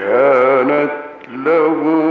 كانت له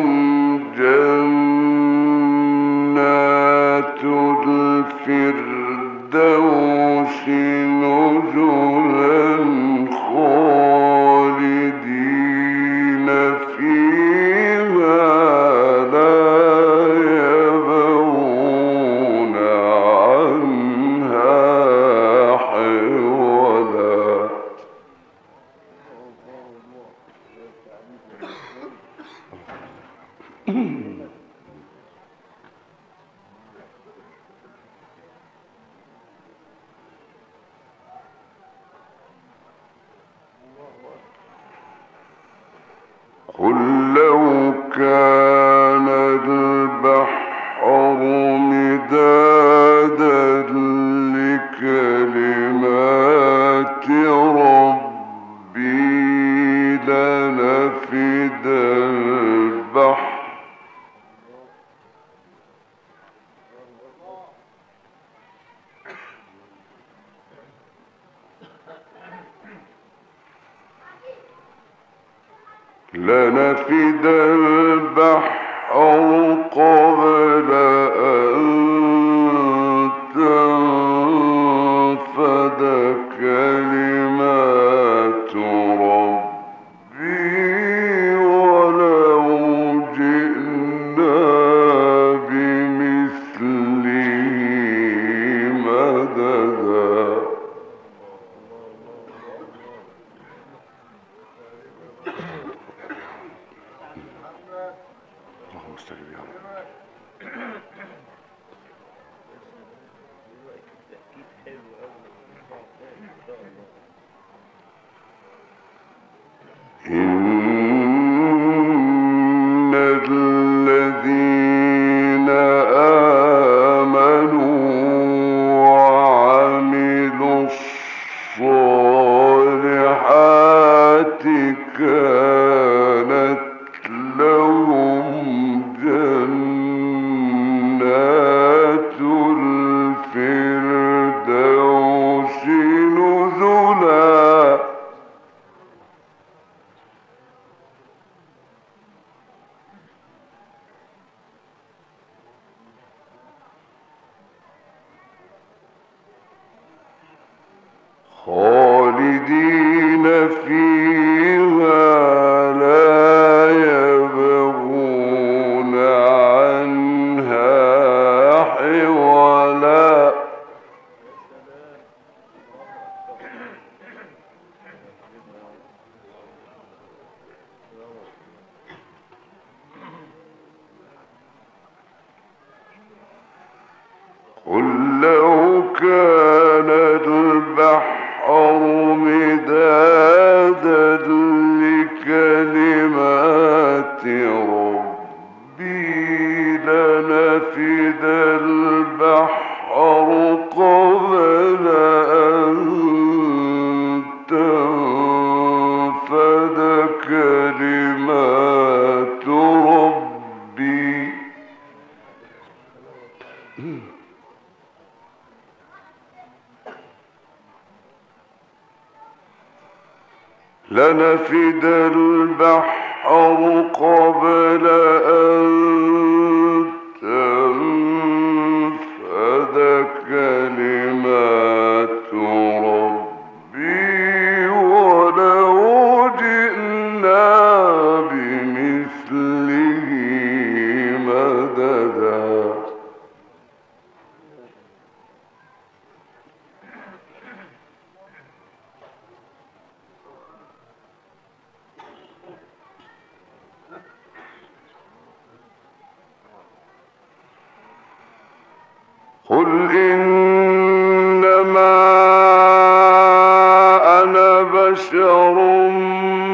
لو كان بشر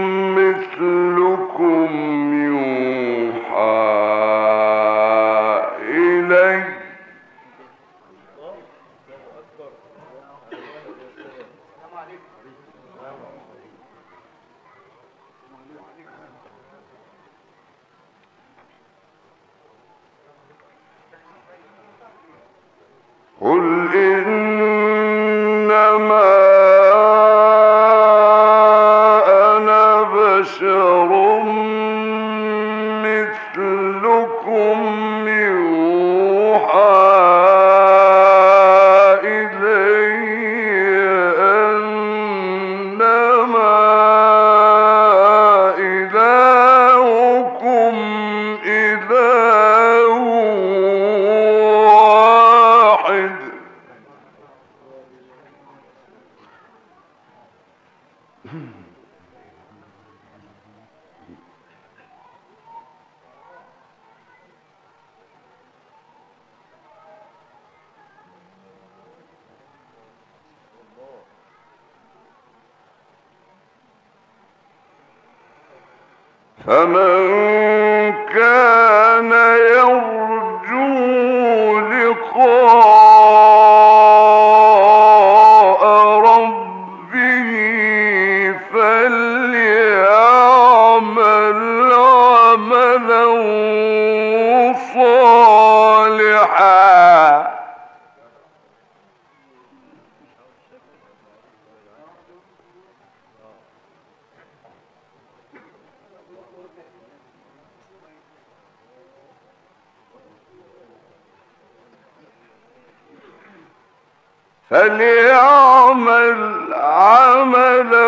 فليعمل عملا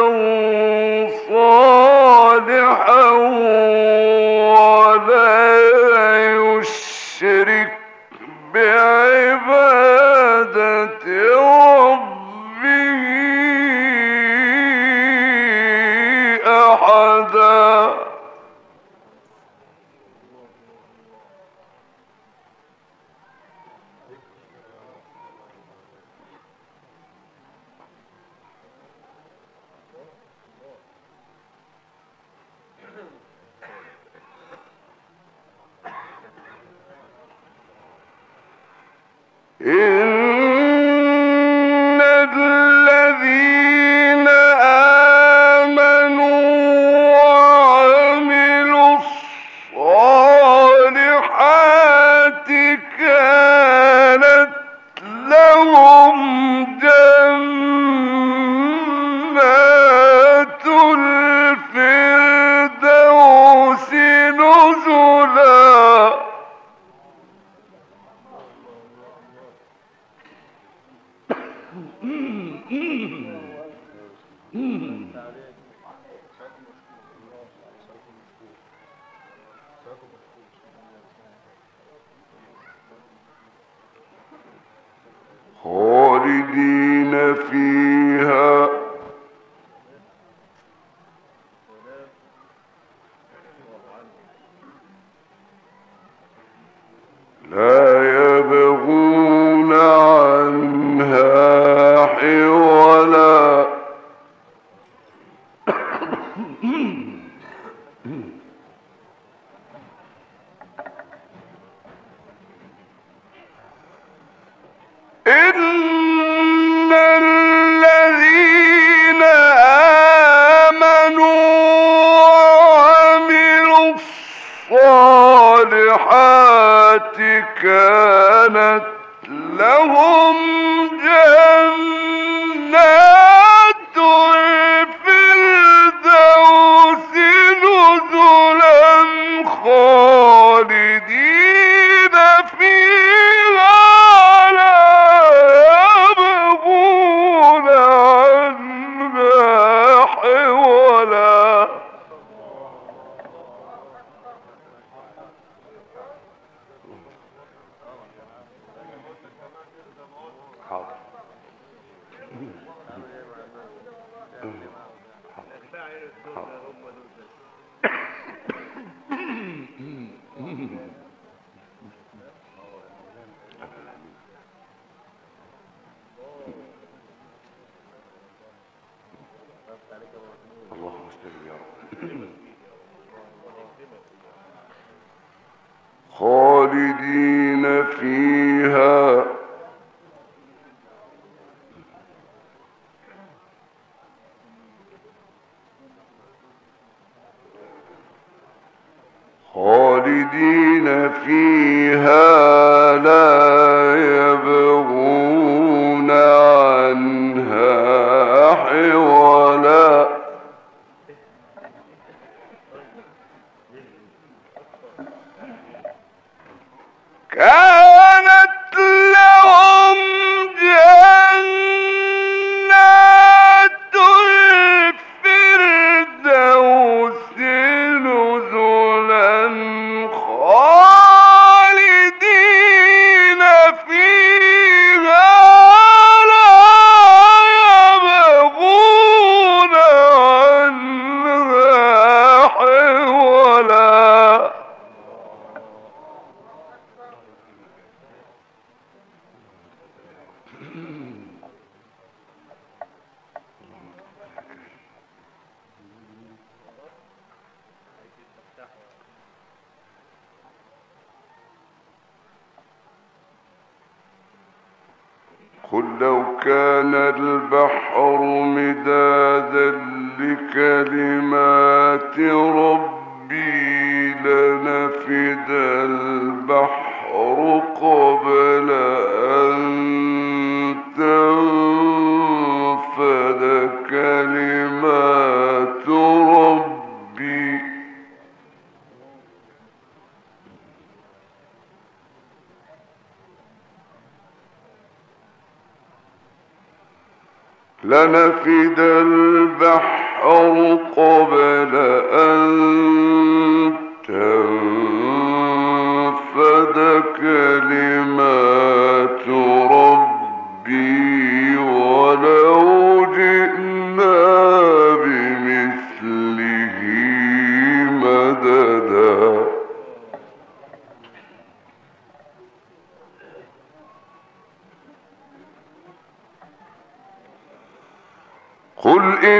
ولا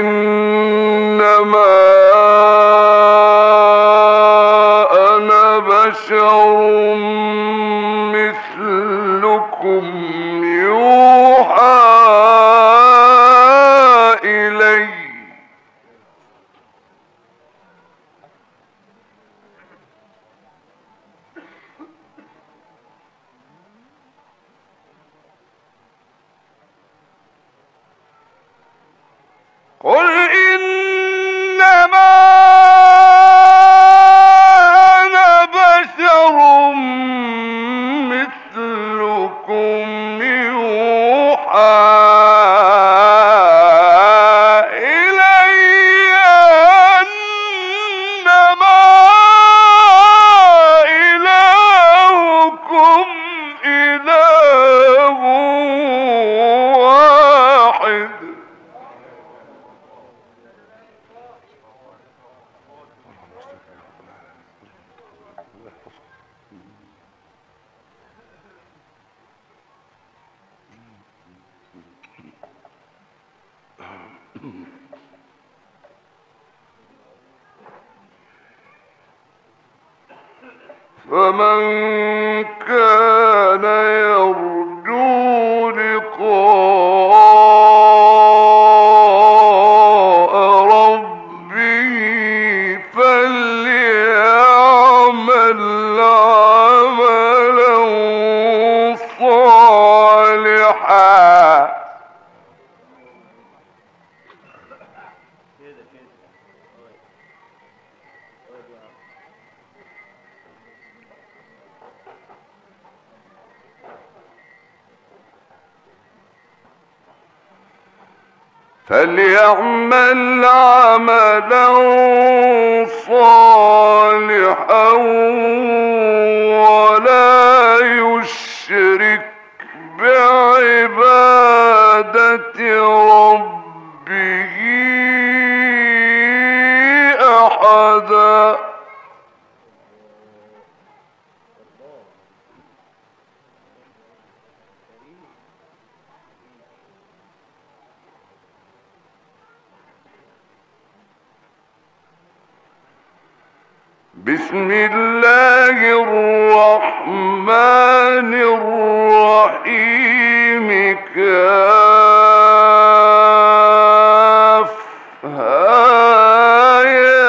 Mm. فليعمل عملا صالحا ولا يشرك بسم الله الرحمن الرحيم. كاف. يا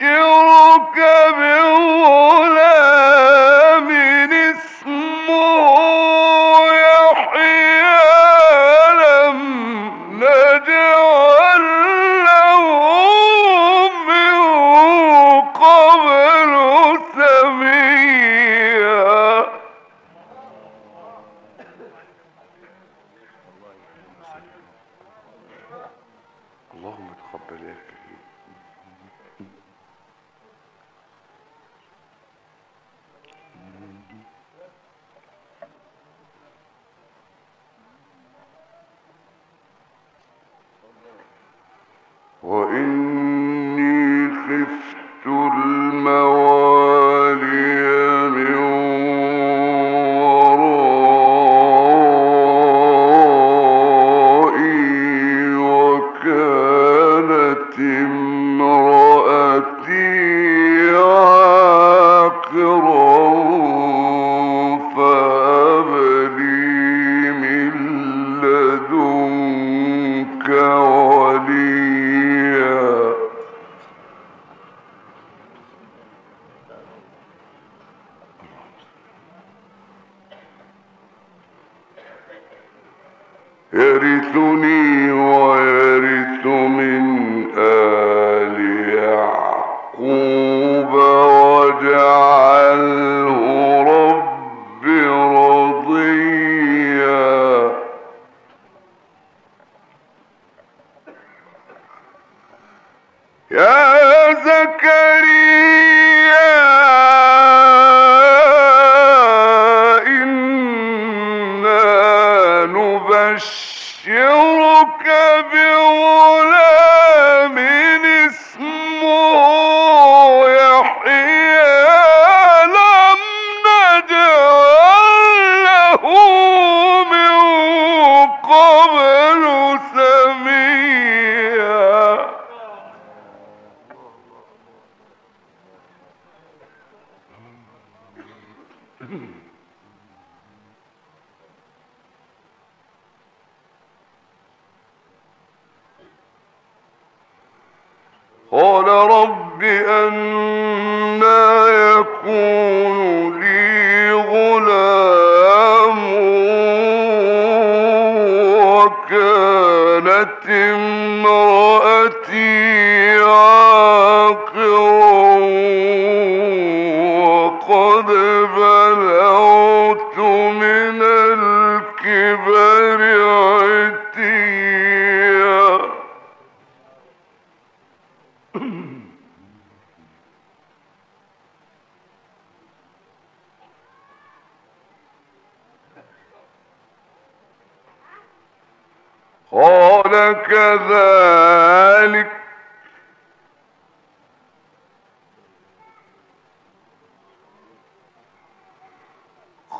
أبشرك بولاد قال كذلك.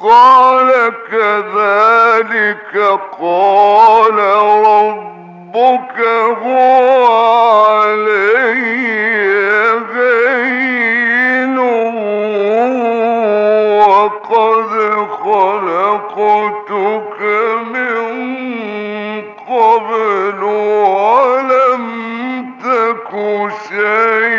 قال كذلك قال ربك هو شيء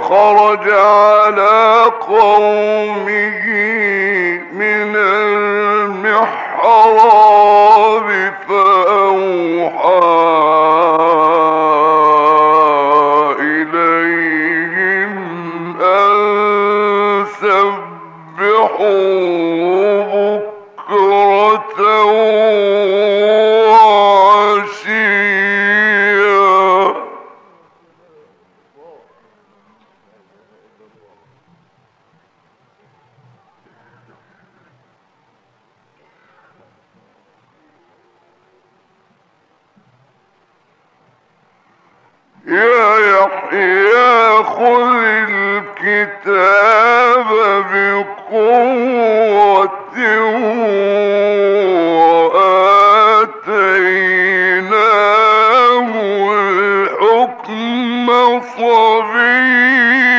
وخرج على قوم Oh,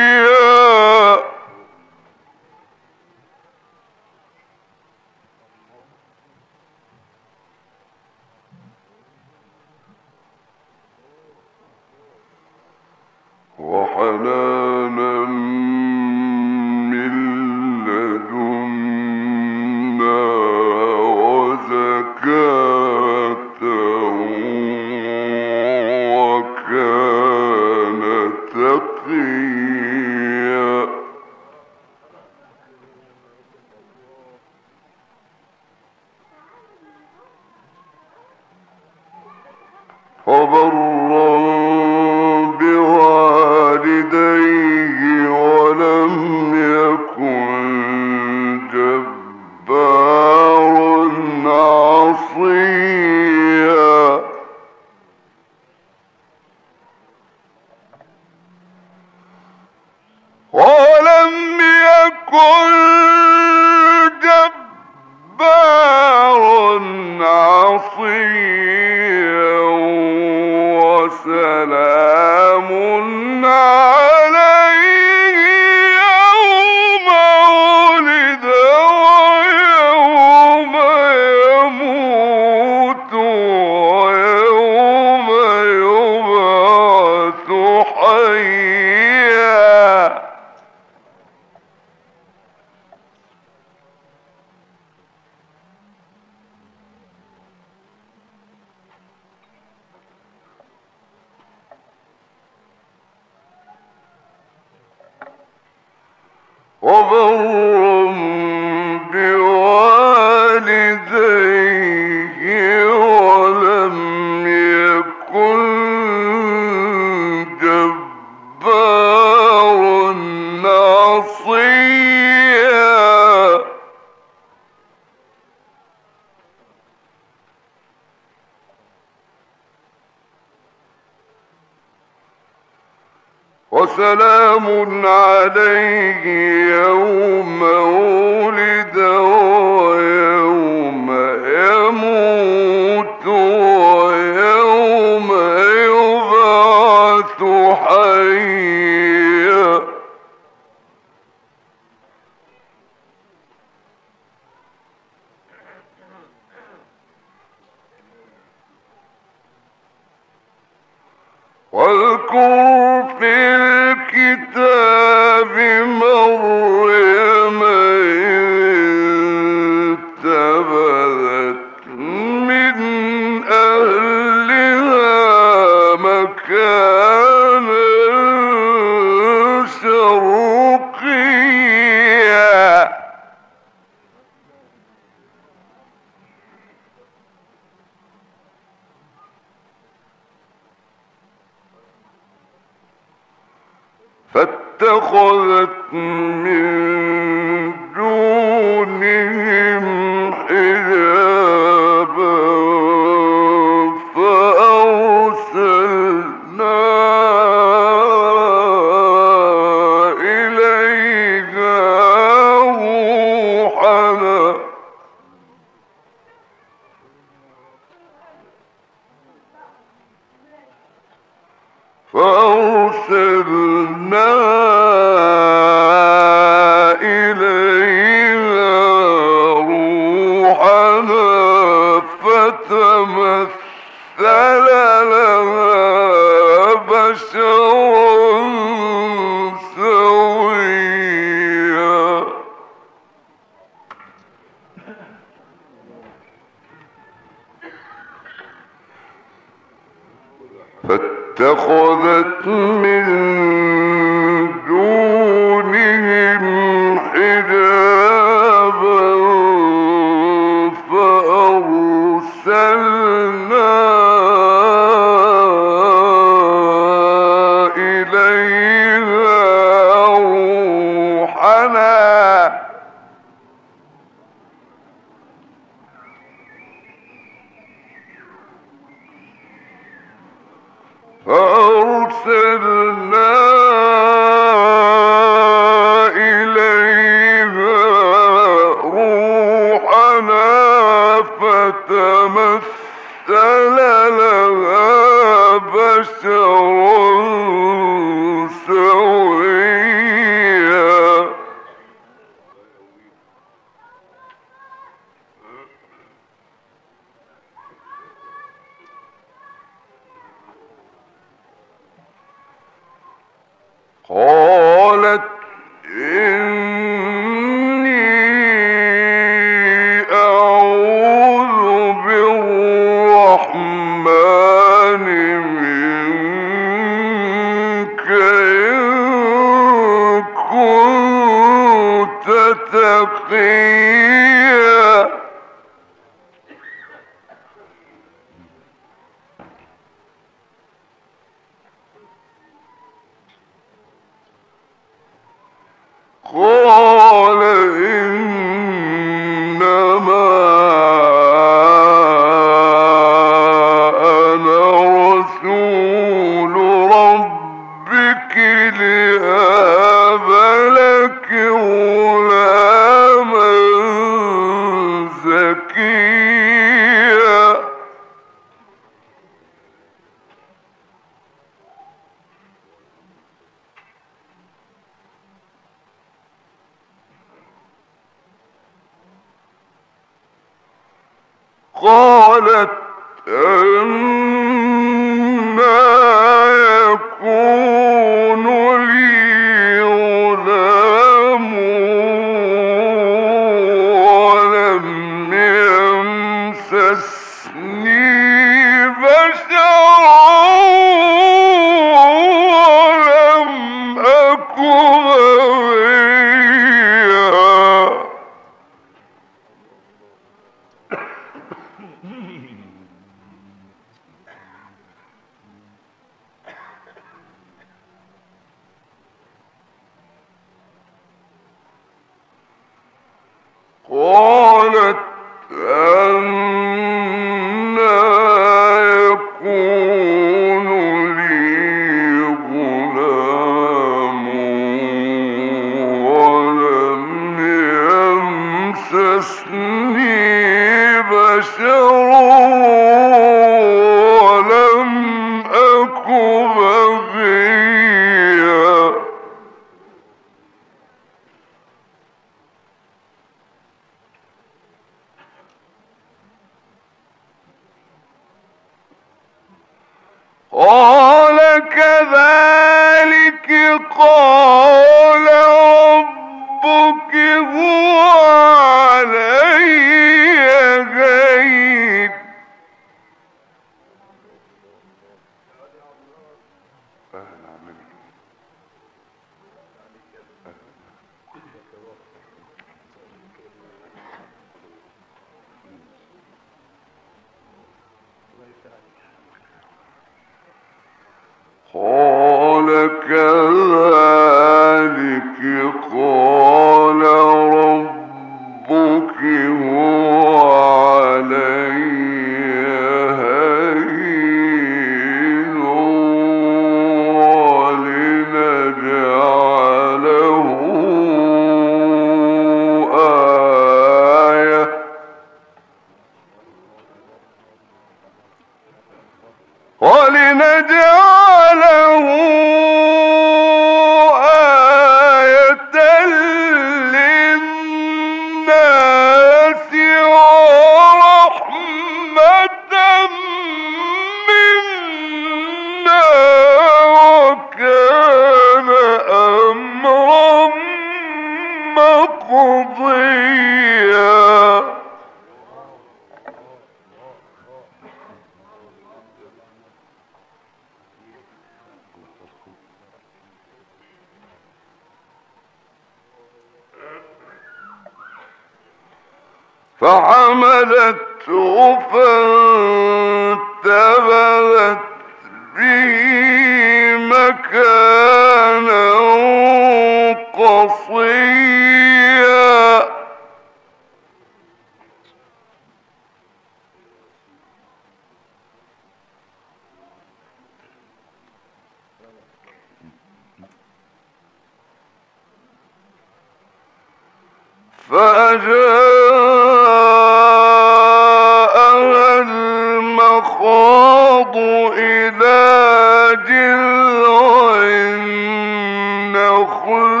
اتخذت إليها فحملته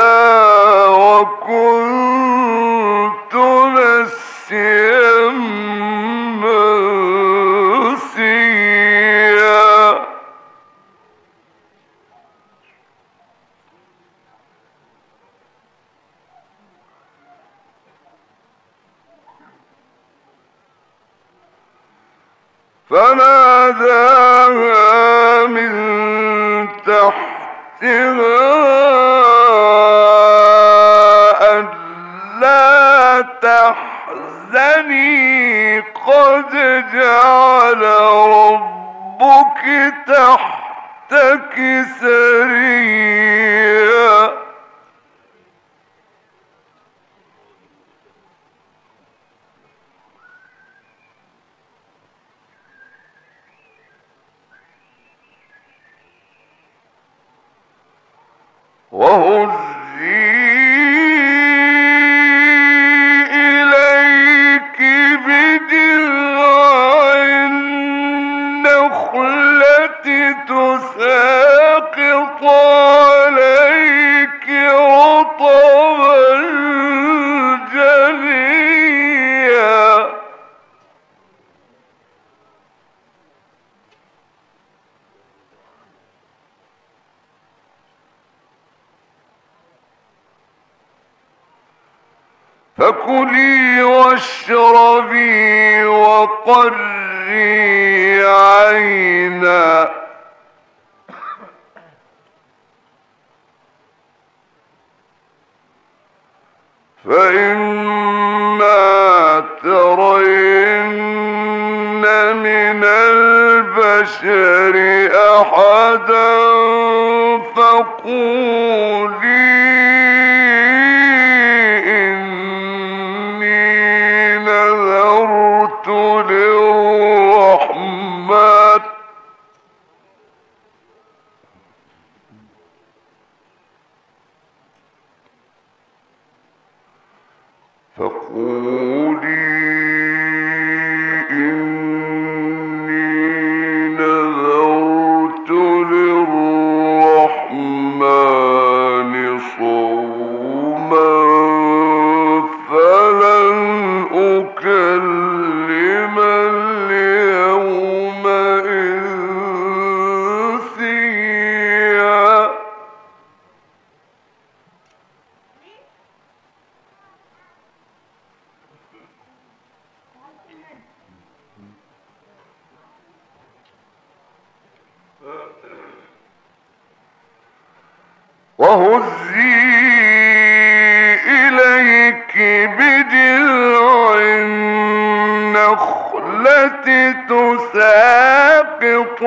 Ah! فكلي واشربي وقري عينا وهزي إليك بجذع النخلة تساقط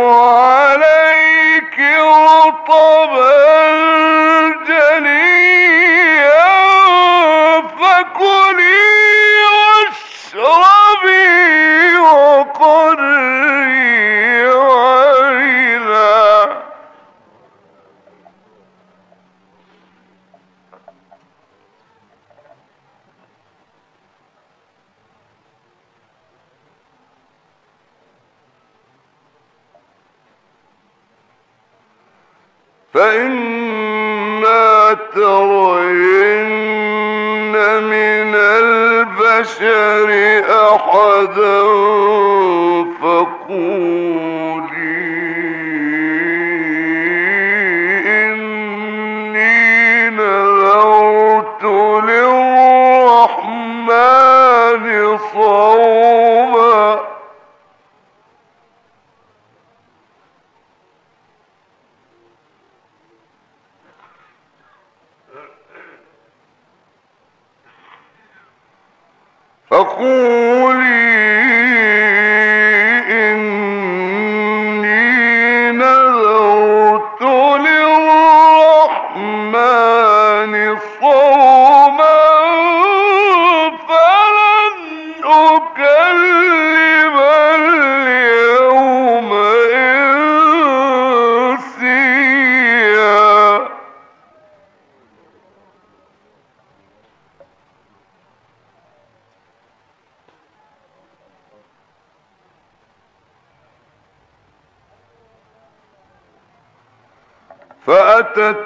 فبتت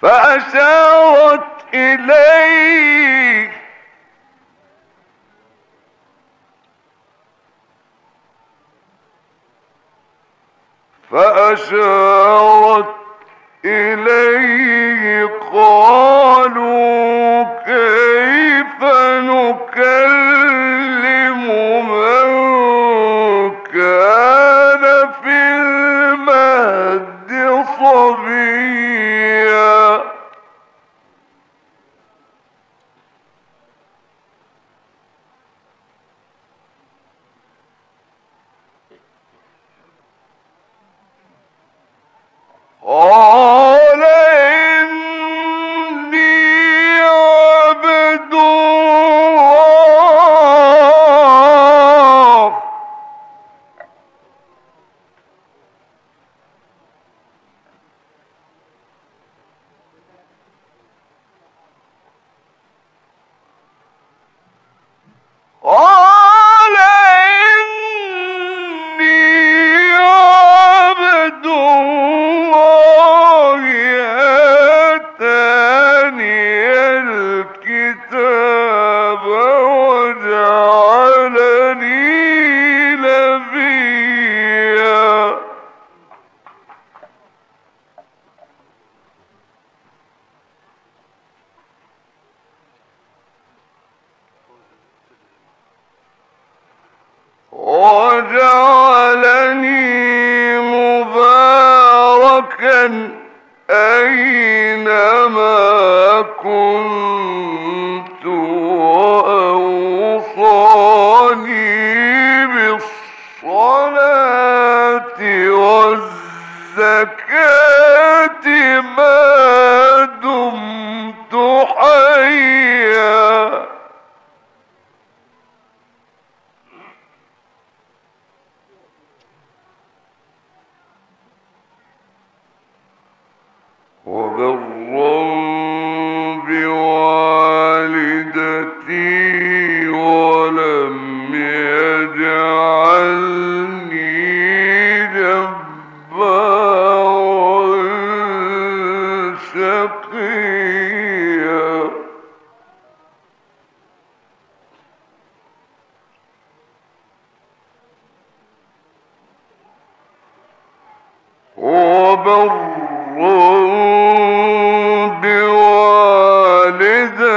فأشارت إليه۔ فأشارت إليه۔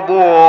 إذا